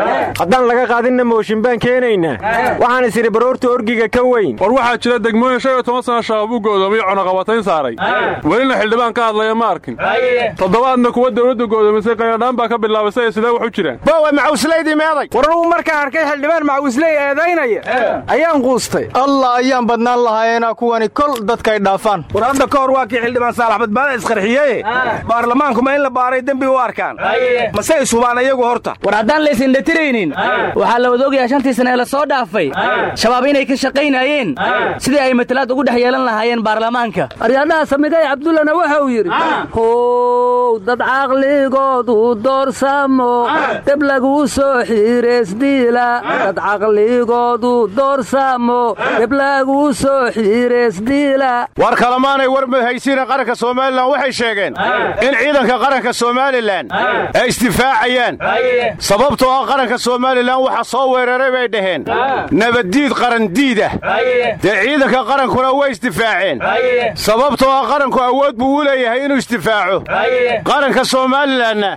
haddaan laga qaadinna mooshin baan keenaynaa waxaan is idhi baroorta orgiga ka weyn. War waxaa jira degmooyin shan iyo toban sana shabaab u go'doomiyo cunaqabatayn saaray? Welina xildhibaan ka hadlaya ma arkin. Toddobaadna kuwa dawladda go'doomisay qayladhaan baa ka bilaabay si sidee wax u jiraan? Bowa macawislaydii meeday. War anugu markaan arkay xildhibaan macawisley eedaynaya ayaan quustay. Allah ayaan badnaan lahaayeenaa kuwani kol dadkay dhaafaan. War hadda ka hor waa kii xildhibaan saalax badbaada isqarxiyeye baarlamaanku ma in la baaray dembi u arkaan. Mase ishubaan iyagu horta? War haddaan laysindhatiraynin waxaa la wada ogyahay shantii sane ee la soo dhaafay. Shabaab inay ka shaqaynayeen. Sidii ay matalaad ugu dhex yeelan lahaayeen baarlamaanka. Aryaadhaha samigay cabdullana wuxuu yidhi how dad caqligoodu doorsamo deb laguu soo xiireesdiila dad caqligoodu doorsamo deb laguu soo xiireesdiila war kalamaanay war mahaysiina qaranka somalilan waxay sheegeen in ciidanka qaranka somalilan ay. isdifaacayaan. Sababtoo ah qaranka somalilan waxa soo weeraray bay dhaheen. Nabaddiid qarandiidah dee ciidanka qarankuna way isdifaaceen. Sababtoo ah qaranku awood buu u leeyahay inuu isdifaaco. Qaranka somalilanna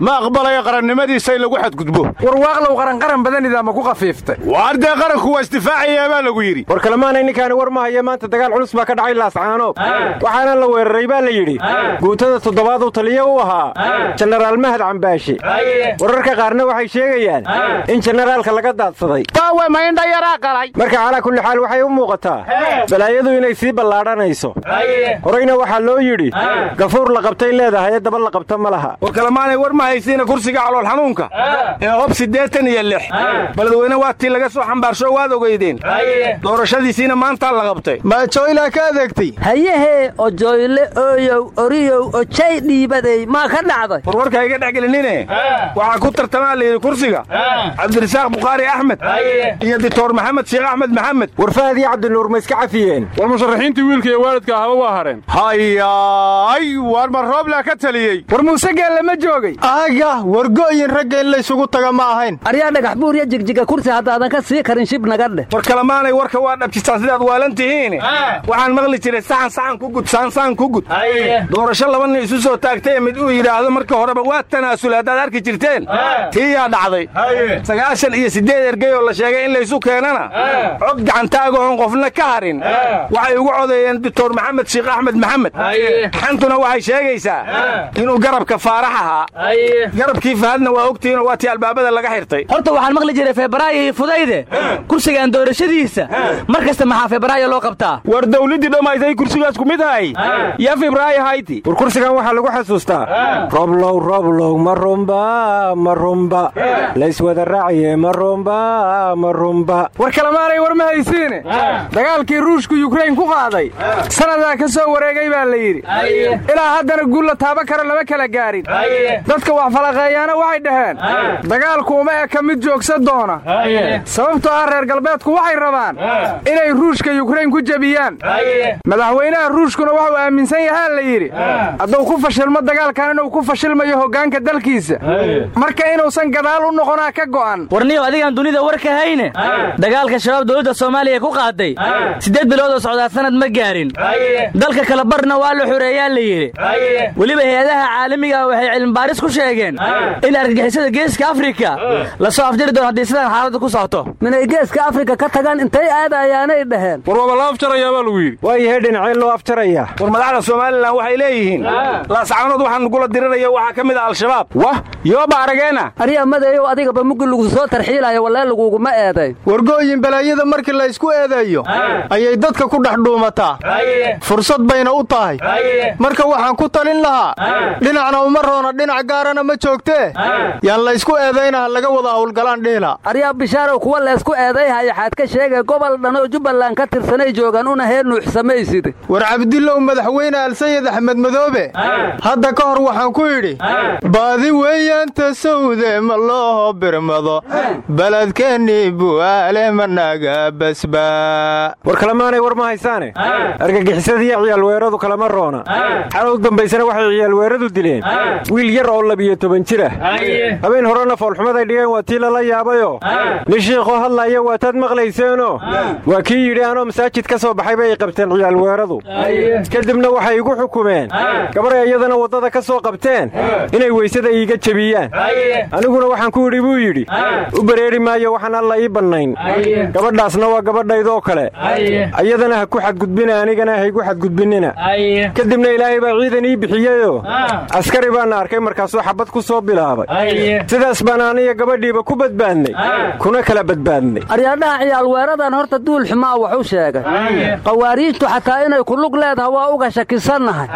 ma aqbalayo qarannimadiisa in lagu xadgudbo. Warwaaqlow qaranqaran badanidaa ma ku khafiiftay waar dee qaranku waa isdifaacayaa baa lagu yidhi. War kalemaanay ninkaani war ma haya maanta dagaal culus baa ka dhacay laascaanood waxaana la weeraray baa la yidhi guutada toddobaad uu taliyo u ahaa jenaraal mahad cambaashe wararka qaarna waxay sheegayaan in jenaraalka laga daadsaday. Marka calaa kulli xaal waxay u muuqataa balaayadu inay sii ballaadhanayso. Horayna waxaa loo yidhi gafuur la qabtay leedahay ee daba la qabta ma laha. War kalemaanay war ma haysiina kursiga calool xanuunka. Ee hob siddeetan iyo lix. Baladweyne waa tii laga soo xambaarsho waad ogeydeen doorashadiisiina maantaa la qabtay. Maajoylaa ka adeegtay hayahee ojoyle ooyow oriyow ojay dhiibaday maa ka dhacday? War warka iga dhex gelinine waxaa ku tartamaa layidhi kursiga. Cabdirasaaq bukhaari axmed. Iyo dictor maxamed sheekh axmed maxamed. War fahad iyo cabdinuur ma iska cafiyeen? War musharaxiintii wiilka iyo waalidka ahaba waa hareen hayaay waar ma rooblaa ka taliyey. War muuse geelle ma joogay. Aaga wargo'yin ragga in laysugu taga ma ahayn. Aryaa dhagax buur iyo jigjiga kursi haddaadan ka sii karin shib naga dheh war kalemaanay warka waa dhabjistaan sidaad waalan tihiin. Waxaan maqli jiray saxan saxan ku gud saansaan ku gud. Doorasho laba nin isu soo taagtay mid uu yidhaahdo marka horeba waa tanaasulay haddaad arki jirteen. Tii yaa dhacday. Sagaashan iyo siddeed ergey oo la sheegay in laysu keenana. Cod gacantaaga oon qofna ka harin. Waxay ugu codeeyeen doctor maxamed sheekh axmed maxamed. Xantuna waxay sheegaysaa inuu garabka faarax ahaa. Garabkii fahadna waa ogtihiinoo waa tii albaabada laga xirtay. Horta waxaan maqli jiray febraayo iyo fudayde. Kursigan doorashadiisa. Mar kasta maxaa febraayo loo qabtaa? War dawladdii dhammaysay kursigaas ku mid hay yaa febraayo hayti kursigan waxaa lagu xasuustaa. Roblow roblow ma rumba ma rumba. Layswada raaciye ma rumba ma rumba. War kalemaanay war ma haysiine. Dagaalkii ruushku yukrain ku qaaday. Sannadaa ka soo wareegay baa la yidhi. Ilaa haddana guul la taaba karo lama kala gaarin. Dadka wax falaqeeyaana waxay dhaheen. Dagaalku uma eka mid joogsa doona. Sababtoo ah reer galbeedku waxay rabaan inay ruushka yukrain ku jebiyaan. Madaxweynaha ruushkuna wuxuu aaminsan yahaa la yidhi hadduu ku fashilmo dagaalkan inuu ku fashilmayo hoggaanka dalkiisa. Marka inuusan gadaal u noqonaa ka go'an. Warniyow adigaan dunida war ka hayne dagaalka shabaab dowladda soomaaliya ku qaaday. Siddeed bilood oo socdaa sanad ma gaarin. Dalka kala barna waa la xoreeyaa la yidhi. Weliba hay'adaha caalamiga ah waxay cilmibaaris ku sheegeen in argagixisada geeska afrika la soo afjari doono haddii sidaan xaaladda ku socoto. Minay geeska afrika ka tagaan intay aadayaanay dhaheen. War waaba la afjarayaa baa lagu yidhi. Waayahee dhinacee loo afjarayaa. War madaxda somalilan waxay leeyihiin laascaanood waxaa nugula diriraya waxaa ka mid ah al-shabaab. Wah yooba arageena? Arya madeeyow adigaba muggi lagu soo tarxiilaya wallee laguguma eeday. Wargooyin balaayada markii la ysku eedeeyo ayay dadka ku dhex dhuumataa. Fursad bayna u tahay. Marka waxaan ku talin lahaa dhinacna uma roona dhinac gaarana ma joogtee? Yaan laysku eedaynaha laga wada howlgalaan dhihila aryaa bishaarow kuwa laysku eedayhaya xaad ka sheegay gobol dhan oo jubbaland ka tirsanay joogaan una hee nuuxsamaysid war cabdillow madaxweyne alsayid axmed madoobe hadda ka hor waxaan ku idhi baadi weeyaan tasawde ma loo birmado beledkeennii bu'aale managa basbaa war kalemaanay war ma haysaane? Argagixisadiiyo ciyaalweeradu kalama roona. Xalow dambaysana waxay ciyaalweeradu dileen. Wiil yar oo labiyo toban jira habeen horena foolxumaday dhigeen waa tii lala yaabayoo nin shiikhoo hadlaya waataad maqlayseenoo waa kii yidhi anoo masaajid ka soo baxay bay qabteen ciyaalweeradu. Kadibna waxay igu xukumeen gabaray iyadana waddada ka soo qabteen. Inay weysada iiga jebiyaan. Aniguna waxaan ku idhi buu yidhi. U bareeri maayo waxaan alla ii bannayn. Gabadhaasna waa gabadhaydoo kale. Ayadana ha ku xadgudbina anigana haygu xadgudbinnina kadibna ilaahay baa ciidan ii bixiyeyoo askari baana arkay markaasuu xabad ku soo bilaabay. Sidaas baan aniga gabadhiiba ku badbaadnay. Kuna kala badbaadnay. Aryaadhaha ciyaalweeradan horta duul xumaa wax u sheegay qawaariijtu xataa inay ku lug leedaha waa uga shakisannahay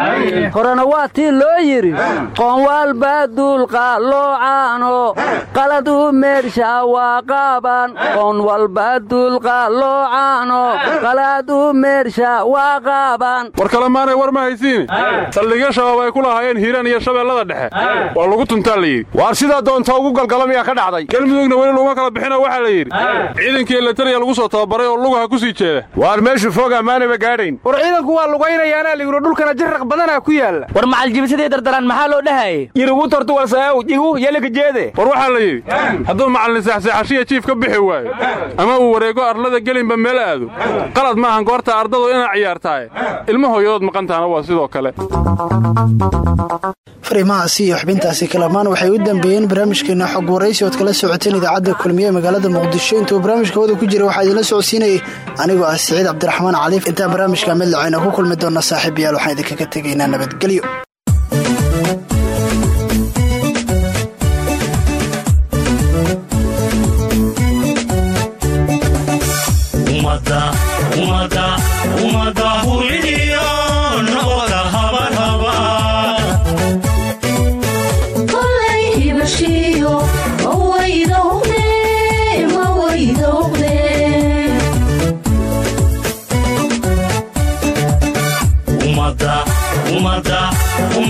horena waa tii loo yidhi qoonwaalbaa duulqa loocaano qalad u meersha waa qaaban qoonwalbaa duulqa loocaano qalad u meersha waa qaaban war kalemaanay war ma haysiine saldhigyo shabaab ay ku lahaayeen hiiraan iyo shabeellada dhexe. Waa lagu tuntaa la yidhi. Waar sidaa doonta ugu galgalamayaa ka dhacday. Galmudugna weli laguma kala bixinoo waxaa la yidhi. Ciidankii eletariya lagu soo tababaray oo lugaha ku sii jeeda. Waar meeshu fog ammaanaba gaadhayn. War ciidanku waa lugaynayaanaa la yidhi dhulkana jirraq badanaa ku yaalla war macaljibisadii dardaraan? Maxaa loo dhahayay yirugu tortu walsaaw igu yalaga jeede. War waxaa la yidhi hadduu macallin seexseexashiya jiif ka bixi waayo ama uu wareego arlada gelinba meel aado qalad maahan goorta ardadu inaa ciyaartaaye ilmo hooyadood maqantaana waa sidoo kale. Fariimahaasi iyo xubintaasi kalamaan waxay u dambeeyeen barnaamijkeena xog waraysi ood kala socoteen idaacadda kulmiye magaalada muqdisho. Intuu barnaamijka wada ku jira waxaa idinla socodsiinayay anigoo ah siciid cabdiraxmaan caliif. Intaan barnaamijka mid lacayna ku kulmi doona saaxiibayaal waxaan idinkaga tegaynaa nabadgelyo umada hulidiyo noqda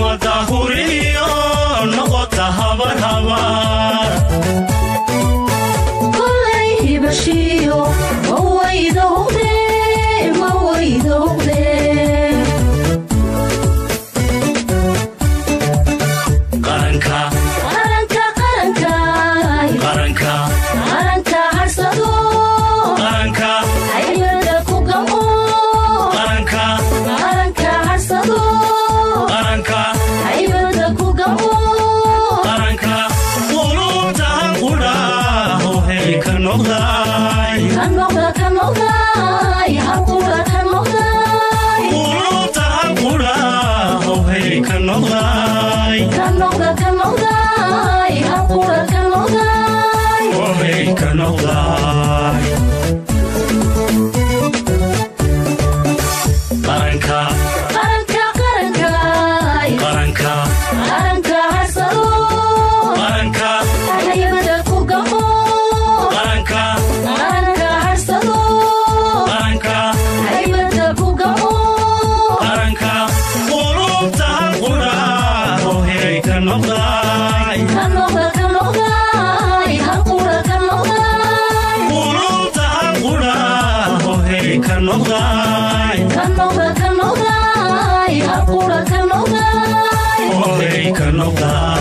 umada noqday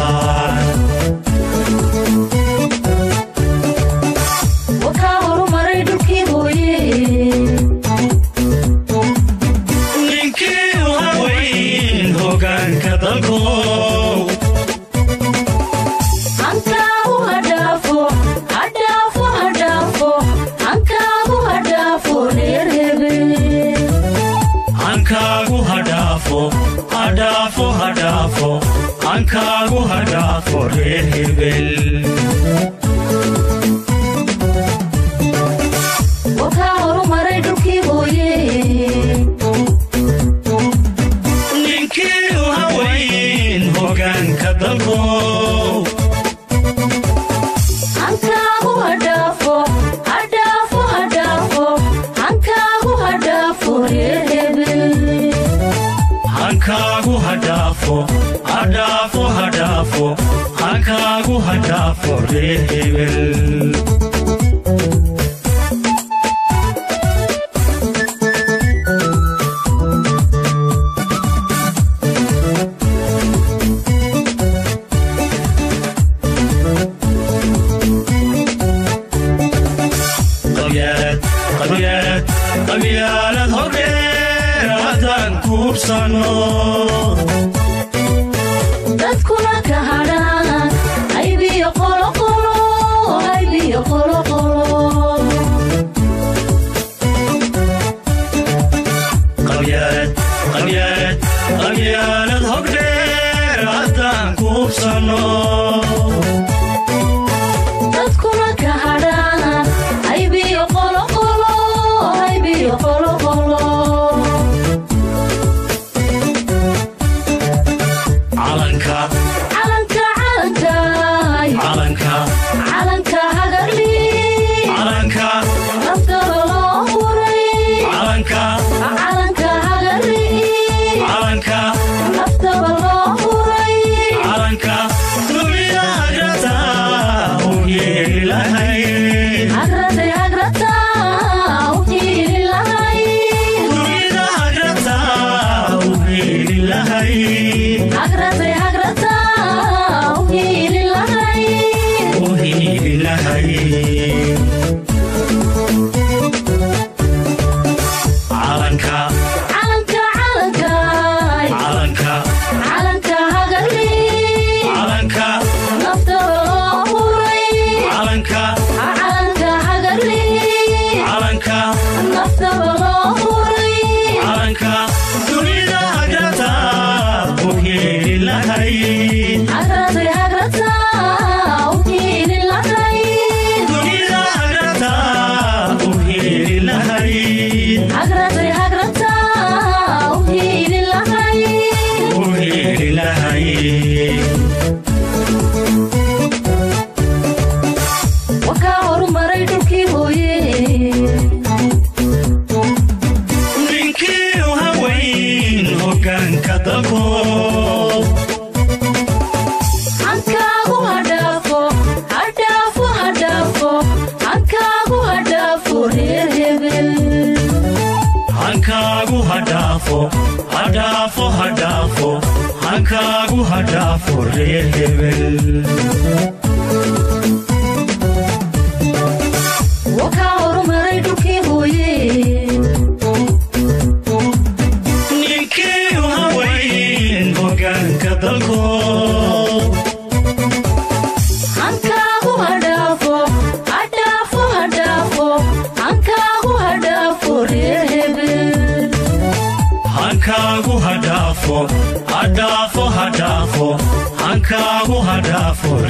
hadhaafo reer hebel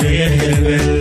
reer hebel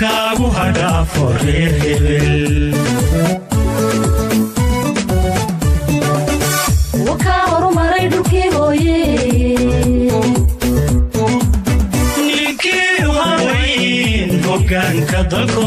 kaagu hadhaafo reer hebel ninkii waaweyn hogaanka dalko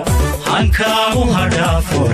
dhulka hadhaafo